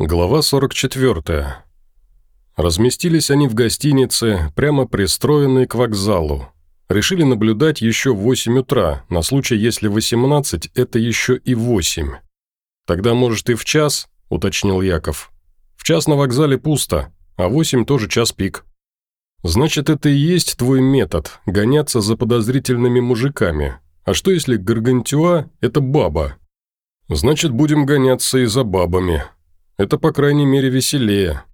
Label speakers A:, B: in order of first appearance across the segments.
A: Глава 44. Разместились они в гостинице, прямо пристроенной к вокзалу. Решили наблюдать еще в 8 утра, на случай, если 18 – это еще и 8. «Тогда, может, и в час?» – уточнил Яков. «В час на вокзале пусто, а 8 тоже час пик». «Значит, это и есть твой метод – гоняться за подозрительными мужиками. А что, если Гаргантюа – это баба?» «Значит, будем гоняться и за бабами», это, по крайней мере, веселее.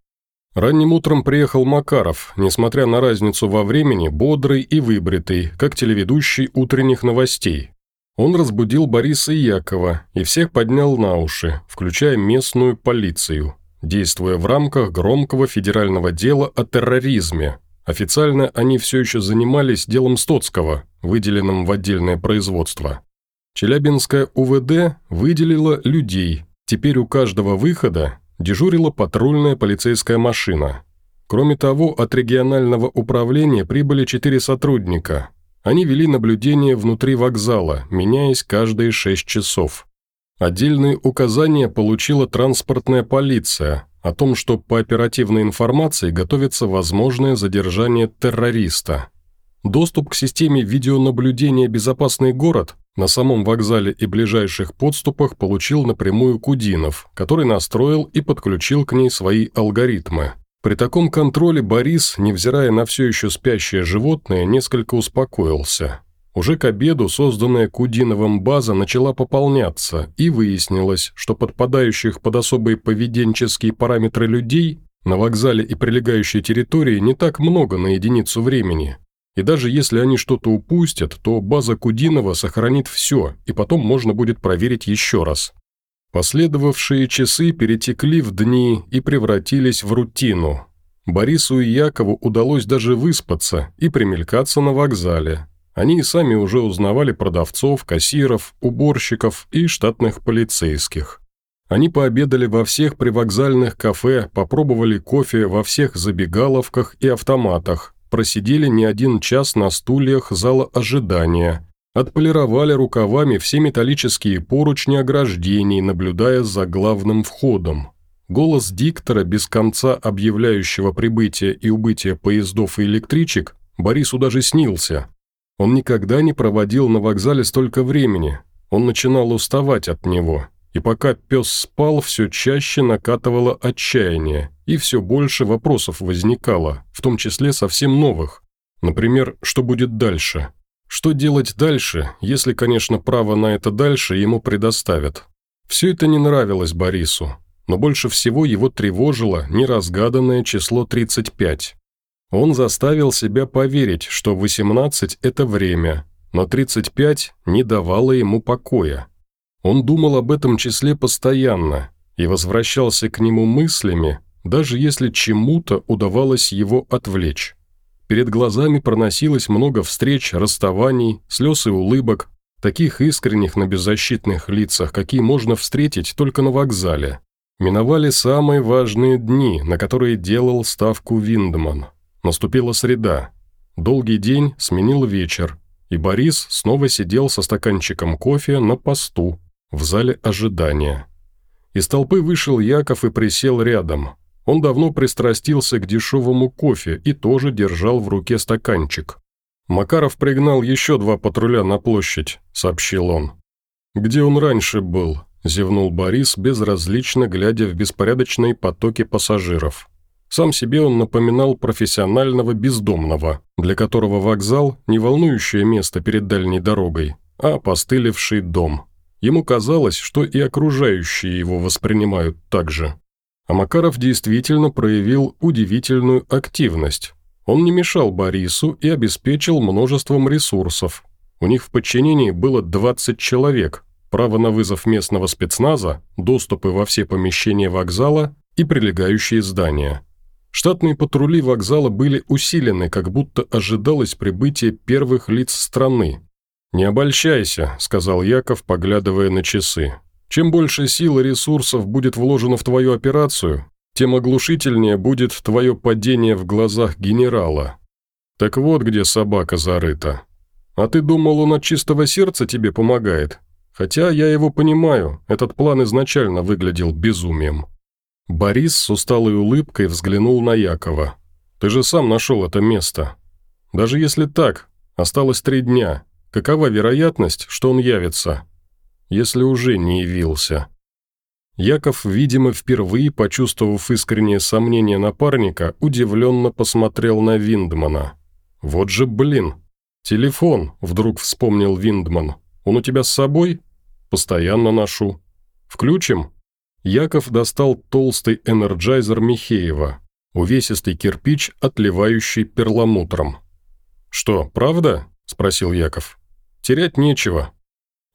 A: Ранним утром приехал Макаров, несмотря на разницу во времени, бодрый и выбритый, как телеведущий утренних новостей. Он разбудил Бориса и Якова и всех поднял на уши, включая местную полицию, действуя в рамках громкого федерального дела о терроризме. Официально они все еще занимались делом Стоцкого, выделенным в отдельное производство. Челябинская УВД выделила людей, Теперь у каждого выхода дежурила патрульная полицейская машина. Кроме того, от регионального управления прибыли четыре сотрудника. Они вели наблюдение внутри вокзала, меняясь каждые шесть часов. Отдельные указания получила транспортная полиция о том, что по оперативной информации готовится возможное задержание террориста. Доступ к системе видеонаблюдения «Безопасный город» На самом вокзале и ближайших подступах получил напрямую Кудинов, который настроил и подключил к ней свои алгоритмы. При таком контроле Борис, невзирая на все еще спящее животное, несколько успокоился. Уже к обеду созданная Кудиновым база начала пополняться, и выяснилось, что подпадающих под особые поведенческие параметры людей на вокзале и прилегающей территории не так много на единицу времени – и даже если они что-то упустят, то база Кудинова сохранит все, и потом можно будет проверить еще раз. Последовавшие часы перетекли в дни и превратились в рутину. Борису и Якову удалось даже выспаться и примелькаться на вокзале. Они и сами уже узнавали продавцов, кассиров, уборщиков и штатных полицейских. Они пообедали во всех привокзальных кафе, попробовали кофе во всех забегаловках и автоматах, просидели не один час на стульях зала ожидания, отполировали рукавами все металлические поручни ограждений, наблюдая за главным входом. Голос диктора, без конца объявляющего прибытие и убытие поездов и электричек, Борису даже снился. Он никогда не проводил на вокзале столько времени, он начинал уставать от него – и пока пес спал, все чаще накатывало отчаяние, и все больше вопросов возникало, в том числе совсем новых. Например, что будет дальше? Что делать дальше, если, конечно, право на это дальше ему предоставят? Все это не нравилось Борису, но больше всего его тревожило неразгаданное число 35. Он заставил себя поверить, что 18 – это время, но 35 не давало ему покоя. Он думал об этом числе постоянно и возвращался к нему мыслями, даже если чему-то удавалось его отвлечь. Перед глазами проносилось много встреч, расставаний, слез и улыбок, таких искренних на беззащитных лицах, какие можно встретить только на вокзале. Миновали самые важные дни, на которые делал ставку Виндман. Наступила среда. Долгий день сменил вечер, и Борис снова сидел со стаканчиком кофе на посту, в зале ожидания. Из толпы вышел Яков и присел рядом. Он давно пристрастился к дешевому кофе и тоже держал в руке стаканчик. «Макаров пригнал еще два патруля на площадь», — сообщил он. «Где он раньше был?» – зевнул Борис, безразлично глядя в беспорядочные потоки пассажиров. Сам себе он напоминал профессионального бездомного, для которого вокзал – не волнующее место перед дальней дорогой, а постыливший дом. Ему казалось, что и окружающие его воспринимают так же. А Макаров действительно проявил удивительную активность. Он не мешал Борису и обеспечил множеством ресурсов. У них в подчинении было 20 человек, право на вызов местного спецназа, доступы во все помещения вокзала и прилегающие здания. Штатные патрули вокзала были усилены, как будто ожидалось прибытие первых лиц страны, «Не обольщайся», – сказал Яков, поглядывая на часы. «Чем больше сил и ресурсов будет вложено в твою операцию, тем оглушительнее будет твое падение в глазах генерала. Так вот где собака зарыта. А ты думал, он от чистого сердца тебе помогает? Хотя я его понимаю, этот план изначально выглядел безумием». Борис с усталой улыбкой взглянул на Якова. «Ты же сам нашел это место. Даже если так, осталось три дня. Какова вероятность, что он явится? Если уже не явился». Яков, видимо, впервые почувствовав искреннее сомнение напарника, удивленно посмотрел на Виндмана. «Вот же блин! Телефон!» – вдруг вспомнил Виндман. «Он у тебя с собой?» «Постоянно ношу». «Включим?» Яков достал толстый Energizer Михеева, увесистый кирпич, отливающий перламутром. «Что, правда?» – спросил Яков. «Терять нечего».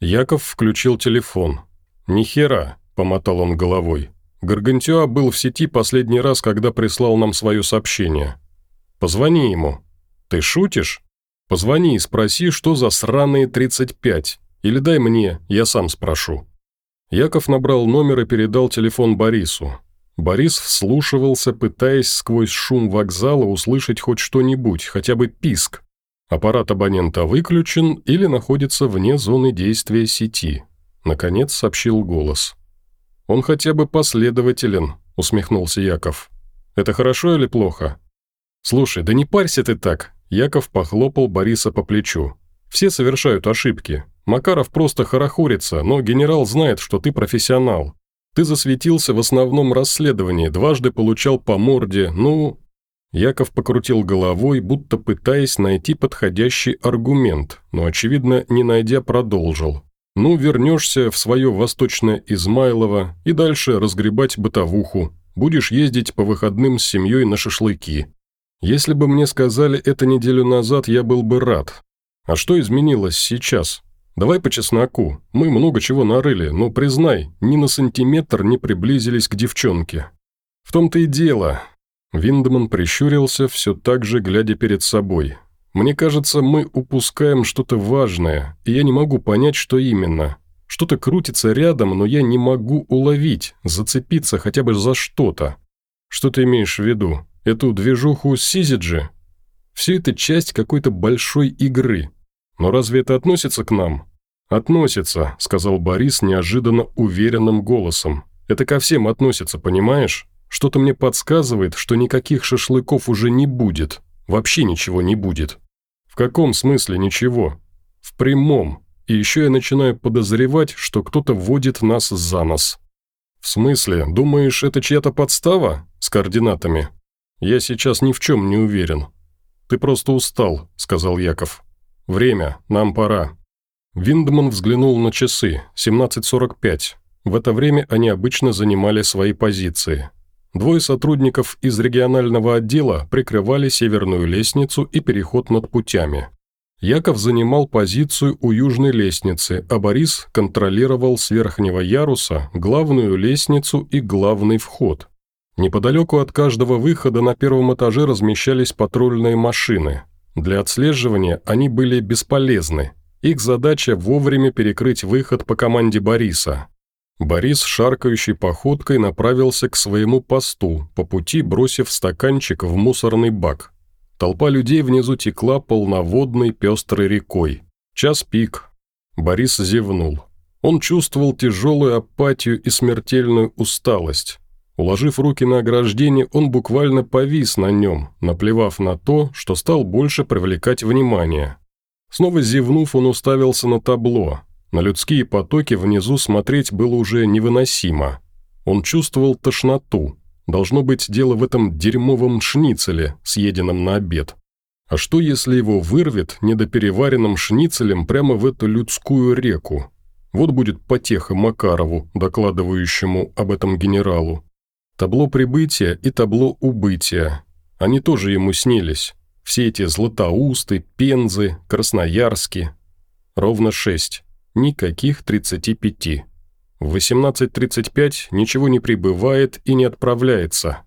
A: Яков включил телефон. «Ни хера, помотал он головой. «Гаргантюа был в сети последний раз, когда прислал нам свое сообщение. Позвони ему». «Ты шутишь?» «Позвони и спроси, что за сраные 35. Или дай мне, я сам спрошу». Яков набрал номер и передал телефон Борису. Борис вслушивался, пытаясь сквозь шум вокзала услышать хоть что-нибудь, хотя бы писк. Аппарат абонента выключен или находится вне зоны действия сети. Наконец сообщил голос. «Он хотя бы последователен», – усмехнулся Яков. «Это хорошо или плохо?» «Слушай, да не парься ты так», – Яков похлопал Бориса по плечу. «Все совершают ошибки. Макаров просто хорохорится, но генерал знает, что ты профессионал. Ты засветился в основном расследовании, дважды получал по морде, ну...» Яков покрутил головой, будто пытаясь найти подходящий аргумент, но, очевидно, не найдя, продолжил. Ну, вернешься в свое восточное Измайлово и дальше разгребать бытовуху. Будешь ездить по выходным с семьей на шашлыки. Если бы мне сказали это неделю назад, я был бы рад. А что изменилось сейчас? Давай по чесноку. Мы много чего нарыли, но, признай, ни на сантиметр не приблизились к девчонке. В том-то и дело. Виндеман прищурился, все так же глядя перед собой. Мне кажется, мы упускаем что-то важное, и я не могу понять, что именно. Что-то крутится рядом, но я не могу уловить, зацепиться хотя бы за что-то. Что ты имеешь в виду? Эту движуху Сизиджи? Все это часть какой-то большой игры. Но разве это относится к нам? «Относится», – сказал Борис неожиданно уверенным голосом. «Это ко всем относится, понимаешь? Что-то мне подсказывает, что никаких шашлыков уже не будет. Вообще ничего не будет. В каком смысле ничего? В прямом. И еще я начинаю подозревать, что кто-то вводит нас за нос. В смысле, думаешь, это чья-то подстава? С координатами? Я сейчас ни в чем не уверен. Ты просто устал, сказал Яков. Время, нам пора. Виндман взглянул на часы, 17.45. В это время они обычно занимали свои позиции. Двое сотрудников из регионального отдела прикрывали северную лестницу и переход над путями. Яков занимал позицию у южной лестницы, а Борис контролировал с верхнего яруса главную лестницу и главный вход. Неподалеку от каждого выхода на первом этаже размещались патрульные машины. Для отслеживания они были бесполезны. Их задача вовремя перекрыть выход по команде Бориса. Борис шаркающей походкой направился к своему посту, по пути бросив стаканчик в мусорный бак. Толпа людей внизу текла полноводной пестрой рекой. Час пик. Борис зевнул. Он чувствовал тяжелую апатию и смертельную усталость. Уложив руки на ограждение, он буквально повис на нем, наплевав на то, что стал больше привлекать внимание. Снова зевнув, он уставился на табло, на людские потоки внизу смотреть было уже невыносимо. Он чувствовал тошноту. Должно быть дело в этом дерьмовом шницеле, съеденном на обед. А что, если его вырвет недопереваренным шницелем прямо в эту людскую реку? Вот будет потеха Макарову, докладывающему об этом генералу. Табло прибытия и табло убытия. Они тоже ему снились. Все эти Златоусты, Пензы, Красноярски. Ровно шесть. Никаких 35. В 18.35 ничего не прибывает и не отправляется.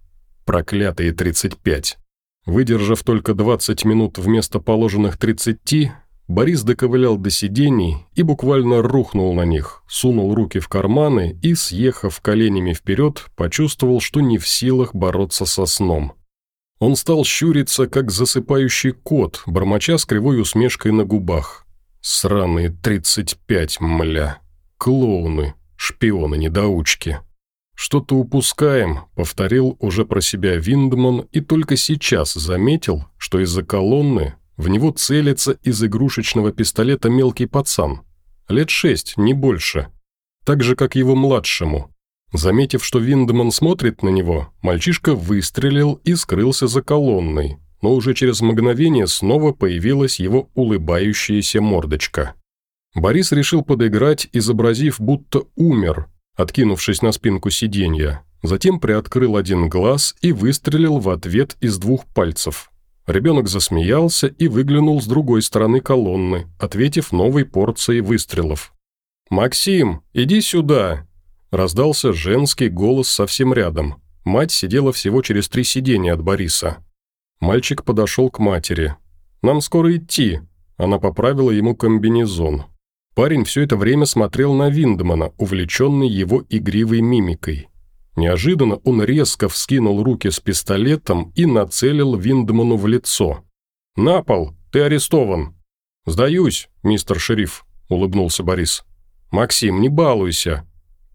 A: Проклятые 35. Выдержав только 20 минут вместо положенных 30, Борис доковылял до сидений и буквально рухнул на них, сунул руки в карманы и, съехав коленями вперед, почувствовал, что не в силах бороться со сном. Он стал щуриться, как засыпающий кот, бормоча с кривой усмешкой на губах. Сраные 35, мля. Клоуны, шпионы-недоучки. что-то упускаем», — повторил уже про себя Виндман и только сейчас заметил, что из-за колонны в него целится из игрушечного пистолета мелкий пацан. Лет шесть, не больше. Так же, как его младшему. Заметив, что Виндман смотрит на него, мальчишка выстрелил и скрылся за колонной, но уже через мгновение снова появилась его улыбающаяся мордочка. Борис решил подыграть, изобразив, будто умер, откинувшись на спинку сиденья. Затем приоткрыл один глаз и выстрелил в ответ из двух пальцев. Ребенок засмеялся и выглянул с другой стороны колонны, ответив новой порцией выстрелов. «Максим, иди сюда!» Раздался женский голос совсем рядом. Мать сидела всего через три сиденья от Бориса. Мальчик подошел к матери. «Нам скоро идти». Она поправила ему комбинезон. Парень все это время смотрел на Виндмана, увлеченный его игривой мимикой. Неожиданно он резко вскинул руки с пистолетом и нацелил Виндману в лицо. «На пол! Ты арестован!» «Сдаюсь, мистер шериф», – улыбнулся Борис. «Максим, не балуйся.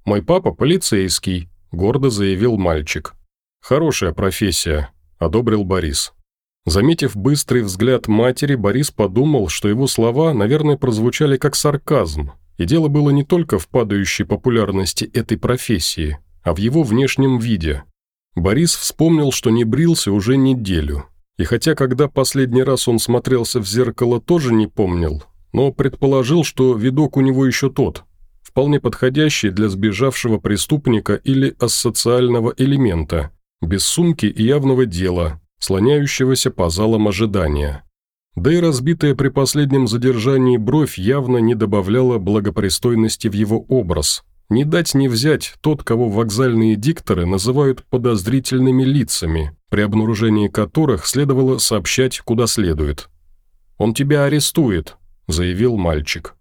A: Мой папа полицейский», – гордо заявил мальчик. «Хорошая профессия», – одобрил Борис. Заметив быстрый взгляд матери, Борис подумал, что его слова, наверное, прозвучали как сарказм. И дело было не только в падающей популярности этой профессии, а в его внешнем виде. Борис вспомнил, что не брился уже неделю. И хотя, когда последний раз он смотрелся в зеркало, тоже не помнил, но предположил, что видок у него еще тот, вполне подходящий для сбежавшего преступника или асоциального элемента, без сумки и явного дела, слоняющегося по залам ожидания. Да и разбитая при последнем задержании бровь явно не добавляла благопристойности в его образ. Не дать не взять тот, кого вокзальные дикторы называют подозрительными лицами, при обнаружении которых следовало сообщать куда следует. «Он тебя арестует», – заявил мальчик.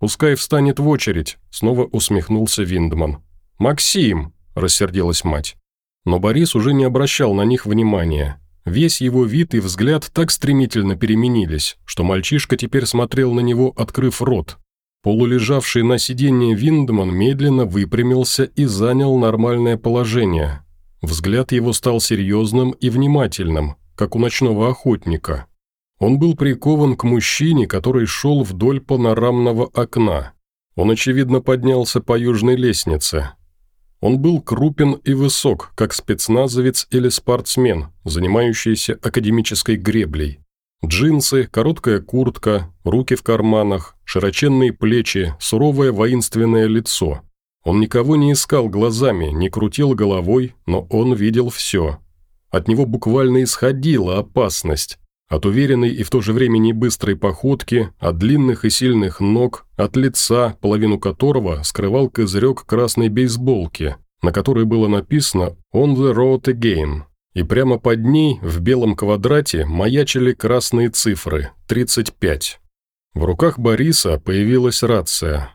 A: «Пускай встанет в очередь», – снова усмехнулся Виндман. «Максим!» – рассердилась мать. Но Борис уже не обращал на них внимания. Весь его вид и взгляд так стремительно переменились, что мальчишка теперь смотрел на него, открыв рот. Полулежавший на сиденье Виндман медленно выпрямился и занял нормальное положение. Взгляд его стал серьезным и внимательным, как у ночного охотника. Он был прикован к мужчине, который шел вдоль панорамного окна. Он, очевидно, поднялся по южной лестнице, он был крупен и высок, как спецназовец или спортсмен, занимающийся академической греблей. Джинсы, короткая куртка, руки в карманах, широченные плечи, суровое воинственное лицо. Он никого не искал глазами, не крутил головой, но он видел все. От него буквально исходила опасность, от уверенной и в то же время не быстрой походки, от длинных и сильных ног, от лица, половину которого скрывал козырек красной бейсболки, на которой было написано «On the road again». И прямо под ней, в белом квадрате, маячили красные цифры – 35. В руках Бориса появилась рация.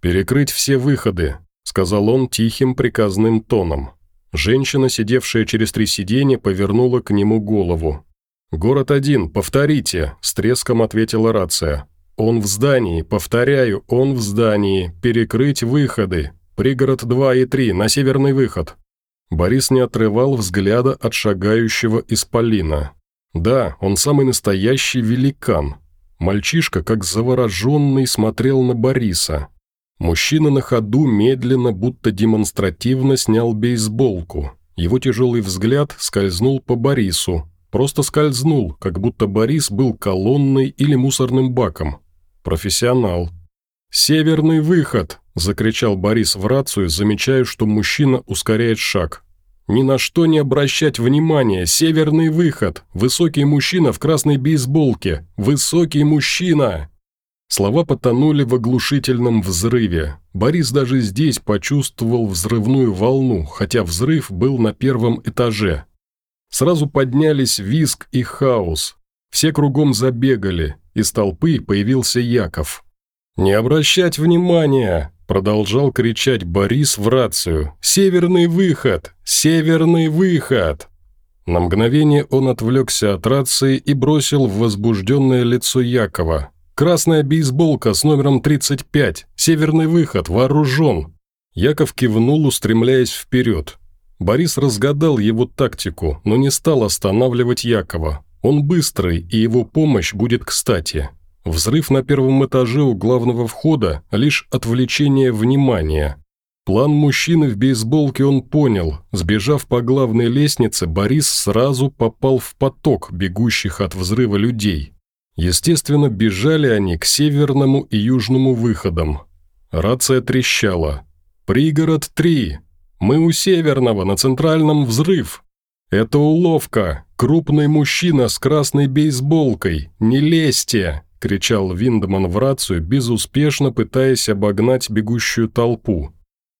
A: «Перекрыть все выходы», – сказал он тихим приказным тоном. Женщина, сидевшая через три сиденья, повернула к нему голову. «Город один, повторите», – с треском ответила рация. «Он в здании, повторяю, он в здании, перекрыть выходы, пригород 2 и 3, на северный выход». Борис не отрывал взгляда от шагающего исполина. Да, он самый настоящий великан. Мальчишка, как завороженный, смотрел на Бориса. Мужчина на ходу медленно, будто демонстративно снял бейсболку. Его тяжелый взгляд скользнул по Борису, Просто скользнул, как будто Борис был колонной или мусорным баком. Профессионал. «Северный выход!» – закричал Борис в рацию, замечая, что мужчина ускоряет шаг. «Ни на что не обращать внимания! Северный выход! Высокий мужчина в красной бейсболке! Высокий мужчина!» Слова потонули в оглушительном взрыве. Борис даже здесь почувствовал взрывную волну, хотя взрыв был на первом этаже, Сразу поднялись виск и хаос. Все кругом забегали, из толпы появился Яков. «Не обращать внимания!» – продолжал кричать Борис в рацию. «Северный выход! Северный выход!» На мгновение он отвлекся от рации и бросил в возбужденное лицо Якова. «Красная бейсболка с номером 35! Северный выход! Вооружен!» Яков кивнул, устремляясь вперед. Борис разгадал его тактику, но не стал останавливать Якова. Он быстрый, и его помощь будет кстати. Взрыв на первом этаже у главного входа – лишь отвлечение внимания. План мужчины в бейсболке он понял. Сбежав по главной лестнице, Борис сразу попал в поток бегущих от взрыва людей. Естественно, бежали они к северному и южному выходам. Рация трещала. «Пригород 3. Мы у северного, на центральном взрыв. Это уловка. Крупный мужчина с красной бейсболкой. Не лезьте!» – кричал Виндман в рацию, безуспешно пытаясь обогнать бегущую толпу.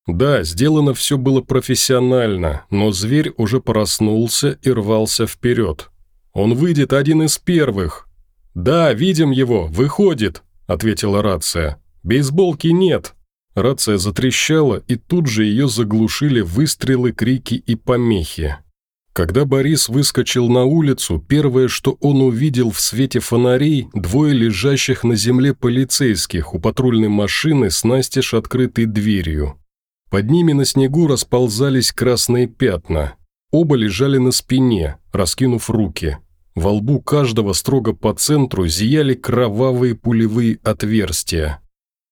A: Да, сделано все было профессионально, но зверь уже проснулся и рвался вперед. «Он выйдет один из первых!» «Да, видим его, выходит!» – ответила рация. «Бейсболки нет!» Рация затрещала, и тут же ее заглушили выстрелы, крики и помехи. Когда Борис выскочил на улицу, первое, что он увидел в свете фонарей, двое лежащих на земле полицейских у патрульной машины с настежь открытой дверью. Под ними на снегу расползались красные пятна. Оба лежали на спине, раскинув руки. Во лбу каждого строго по центру зияли кровавые пулевые отверстия.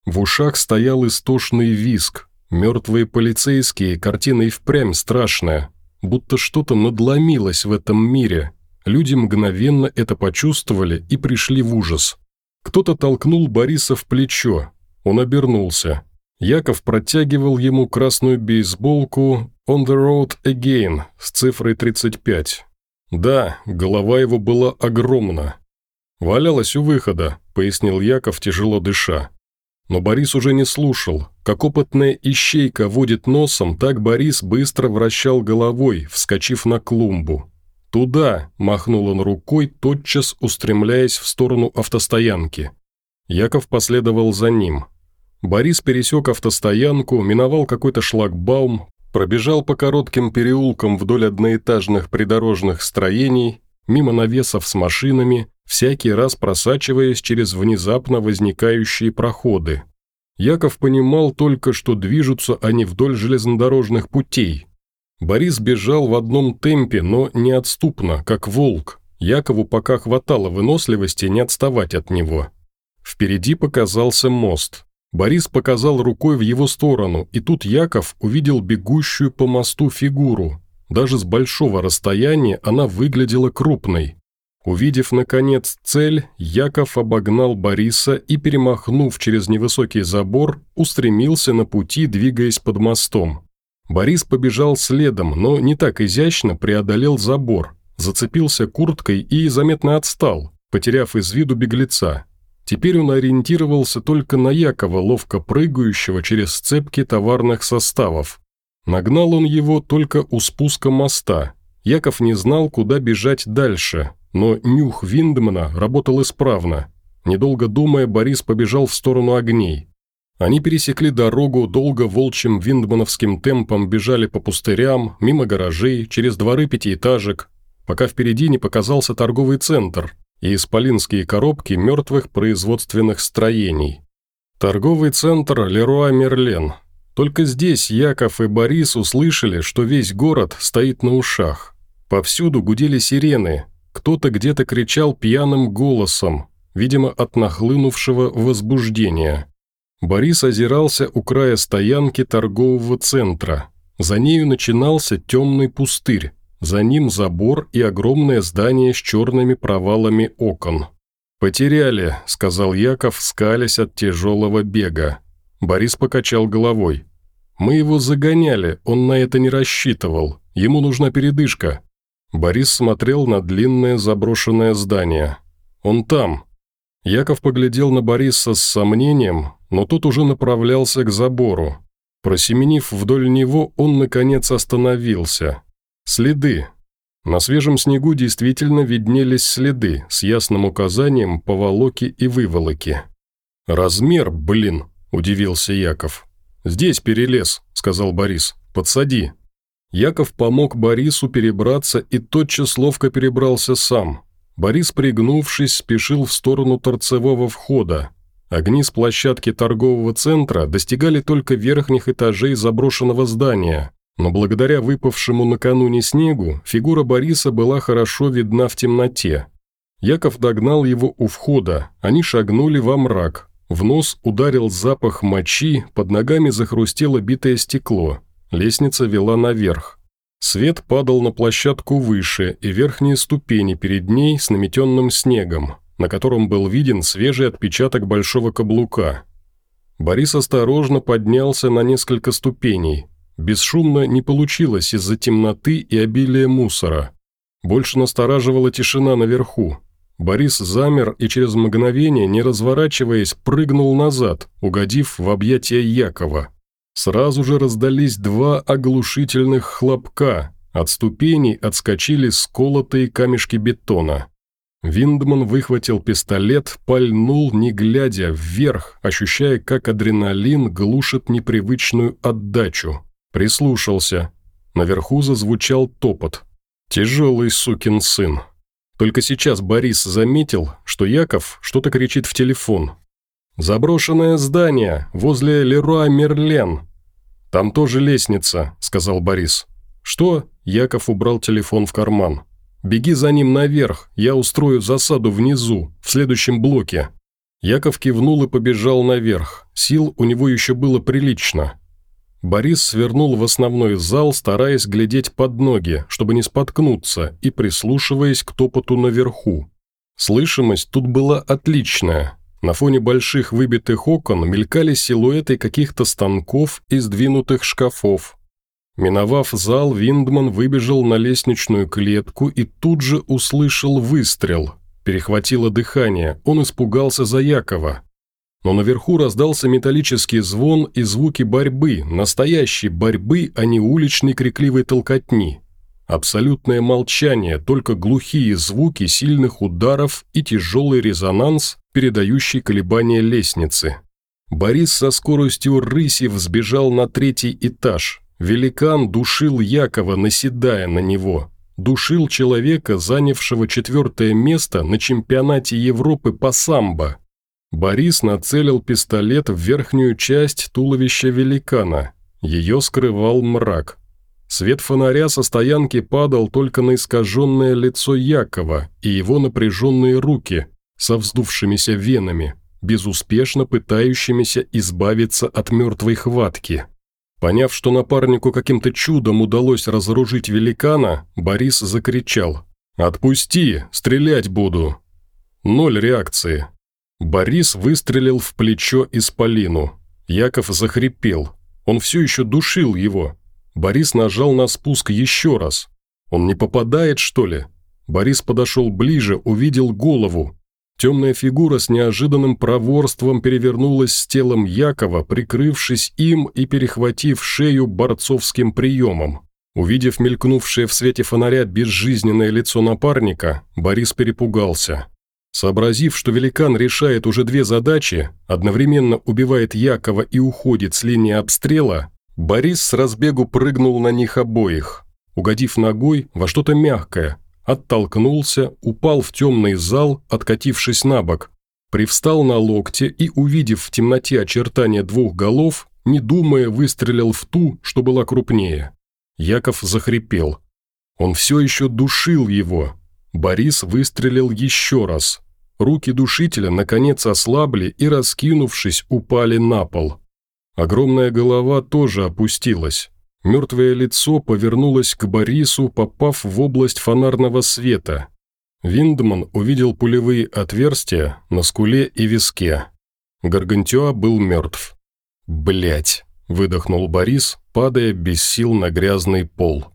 A: В ушах стоял истошный виск. Мертвые полицейские, картина и впрямь страшная. Будто что-то надломилось в этом мире. Люди мгновенно это почувствовали и пришли в ужас. Кто-то толкнул Бориса в плечо. Он обернулся. Яков протягивал ему красную бейсболку «On the road again» с цифрой 35. Да, голова его была огромна. «Валялась у выхода», — пояснил Яков, тяжело дыша. Но Борис уже не слушал. Как опытная ищейка водит носом, так Борис быстро вращал головой, вскочив на клумбу. «Туда!» – махнул он рукой, тотчас устремляясь в сторону автостоянки. Яков последовал за ним. Борис пересек автостоянку, миновал какой-то шлагбаум, пробежал по коротким переулкам вдоль одноэтажных придорожных строений, мимо навесов с машинами, всякий раз просачиваясь через внезапно возникающие проходы. Яков понимал только, что движутся они вдоль железнодорожных путей. Борис бежал в одном темпе, но неотступно, как волк. Якову пока хватало выносливости не отставать от него. Впереди показался мост. Борис показал рукой в его сторону, и тут Яков увидел бегущую по мосту фигуру. Даже с большого расстояния она выглядела крупной. Увидев, наконец, цель, Яков обогнал Бориса и, перемахнув через невысокий забор, устремился на пути, двигаясь под мостом. Борис побежал следом, но не так изящно преодолел забор, зацепился курткой и заметно отстал, потеряв из виду беглеца. Теперь он ориентировался только на Якова, ловко прыгающего через цепки товарных составов. Нагнал он его только у спуска моста. Яков не знал, куда бежать дальше, но нюх Виндмана работал исправно. Недолго думая, Борис побежал в сторону огней. Они пересекли дорогу, долго волчьим виндмановским темпом бежали по пустырям, мимо гаражей, через дворы пятиэтажек, пока впереди не показался торговый центр и исполинские коробки мертвых производственных строений. Торговый центр Леруа Мерлен. Только здесь Яков и Борис услышали, что весь город стоит на ушах. Повсюду гудели сирены, кто-то где-то кричал пьяным голосом, видимо, от нахлынувшего возбуждения. Борис озирался у края стоянки торгового центра. За нею начинался темный пустырь, за ним забор и огромное здание с черными провалами окон. «Потеряли», — сказал Яков, скалясь от тяжелого бега. Борис покачал головой. «Мы его загоняли, он на это не рассчитывал. Ему нужна передышка. Борис смотрел на длинное заброшенное здание. «Он там». Яков поглядел на Бориса с сомнением, но тот уже направлялся к забору. Просеменив вдоль него, он, наконец, остановился. Следы. На свежем снегу действительно виднелись следы с ясным указанием поволоки и выволоки. «Размер, блин!» – удивился Яков. «Здесь перелез», – сказал Борис. «Подсади». Яков помог Борису перебраться и тотчас ловко перебрался сам. Борис, пригнувшись, спешил в сторону торцевого входа. Огни с площадки торгового центра достигали только верхних этажей заброшенного здания, но благодаря выпавшему накануне снегу фигура Бориса была хорошо видна в темноте. Яков догнал его у входа, они шагнули во мрак. В нос ударил запах мочи, под ногами захрустело битое стекло. Лестница вела наверх. Свет падал на площадку выше и верхние ступени перед ней с наметенным снегом на котором был виден свежий отпечаток большого каблука. Борис осторожно поднялся на несколько ступеней. Бесшумно не получилось из-за темноты и обилия мусора. Больше настораживала тишина наверху. Борис замер и через мгновение, не разворачиваясь, прыгнул назад, угодив в объятия Якова. Сразу же раздались два оглушительных хлопка. От ступеней отскочили сколотые камешки бетона. Виндман выхватил пистолет, пальнул, не глядя, вверх, ощущая, как адреналин глушит непривычную отдачу. Прислушался. Наверху зазвучал топот. «Тяжелый сукин сын». Только сейчас Борис заметил, что Яков что-то кричит в телефон. «Заброшенное здание, возле Леруа Мерлен». «Там тоже лестница», — сказал Борис. «Что?» — Яков убрал телефон в карман. Беги за ним наверх, я устрою засаду внизу, в следующем блоке». Яков кивнул и побежал наверх. Сил у него еще было прилично. Борис свернул в основной зал, стараясь глядеть под ноги, чтобы не споткнуться, и прислушиваясь к топоту наверху. Слышимость тут была отличная. На фоне больших выбитых окон мелькали силуэты каких-то станков и сдвинутых шкафов, Миновав зал, Виндман выбежал на лестничную клетку и тут же услышал выстрел. Перехватило дыхание, он испугался за Якова. Но наверху раздался металлический звон и звуки борьбы, настоящей борьбы, а не уличной крикливой толкотни. Абсолютное молчание, только глухие звуки сильных ударов и тяжелый резонанс, передающий колебания лестницы. Борис со скоростью рыси взбежал на третий этаж – Великан душил Якова, наседая на него. Душил человека, занявшего четвертое место на чемпионате Европы по самбо. Борис нацелил пистолет в верхнюю часть туловища великана. Ее скрывал мрак. Свет фонаря со стоянки падал только на искаженное лицо Якова и его напряженные руки со вздувшимися венами, безуспешно пытающимися избавиться от мертвой хватки. Поняв, что напарнику каким-то чудом удалось разоружить великана, Борис закричал «Отпусти, стрелять буду!» Ноль реакции. Борис выстрелил в плечо Исполину. Яков захрипел. Он все еще душил его. Борис нажал на спуск еще раз. Он не попадает, что ли? Борис подошел ближе, увидел голову. Темная фигура с неожиданным проворством перевернулась с телом Якова, прикрывшись им и перехватив шею борцовским приемом. Увидев мелькнувшее в свете фонаря безжизненное лицо напарника, Борис перепугался. Сообразив, что великан решает уже две задачи, одновременно убивает Якова и уходит с линии обстрела, Борис с разбегу прыгнул на них обоих, угодив ногой во что-то мягкое, оттолкнулся, упал в темный зал, откатившись на бок, привстал на локте и, увидев в темноте очертания двух голов, не думая, выстрелил в ту, что была крупнее. Яков захрипел. Он все еще душил его. Борис выстрелил еще раз. Руки душителя, наконец, ослабли и, раскинувшись, упали на пол. Огромная голова тоже опустилась. Мертвое лицо повернулось к Борису, попав в область фонарного света. Виндман увидел пулевые отверстия на скуле и виске. Гаргантюа был мертв. Блять! выдохнул Борис, падая без сил на грязный пол.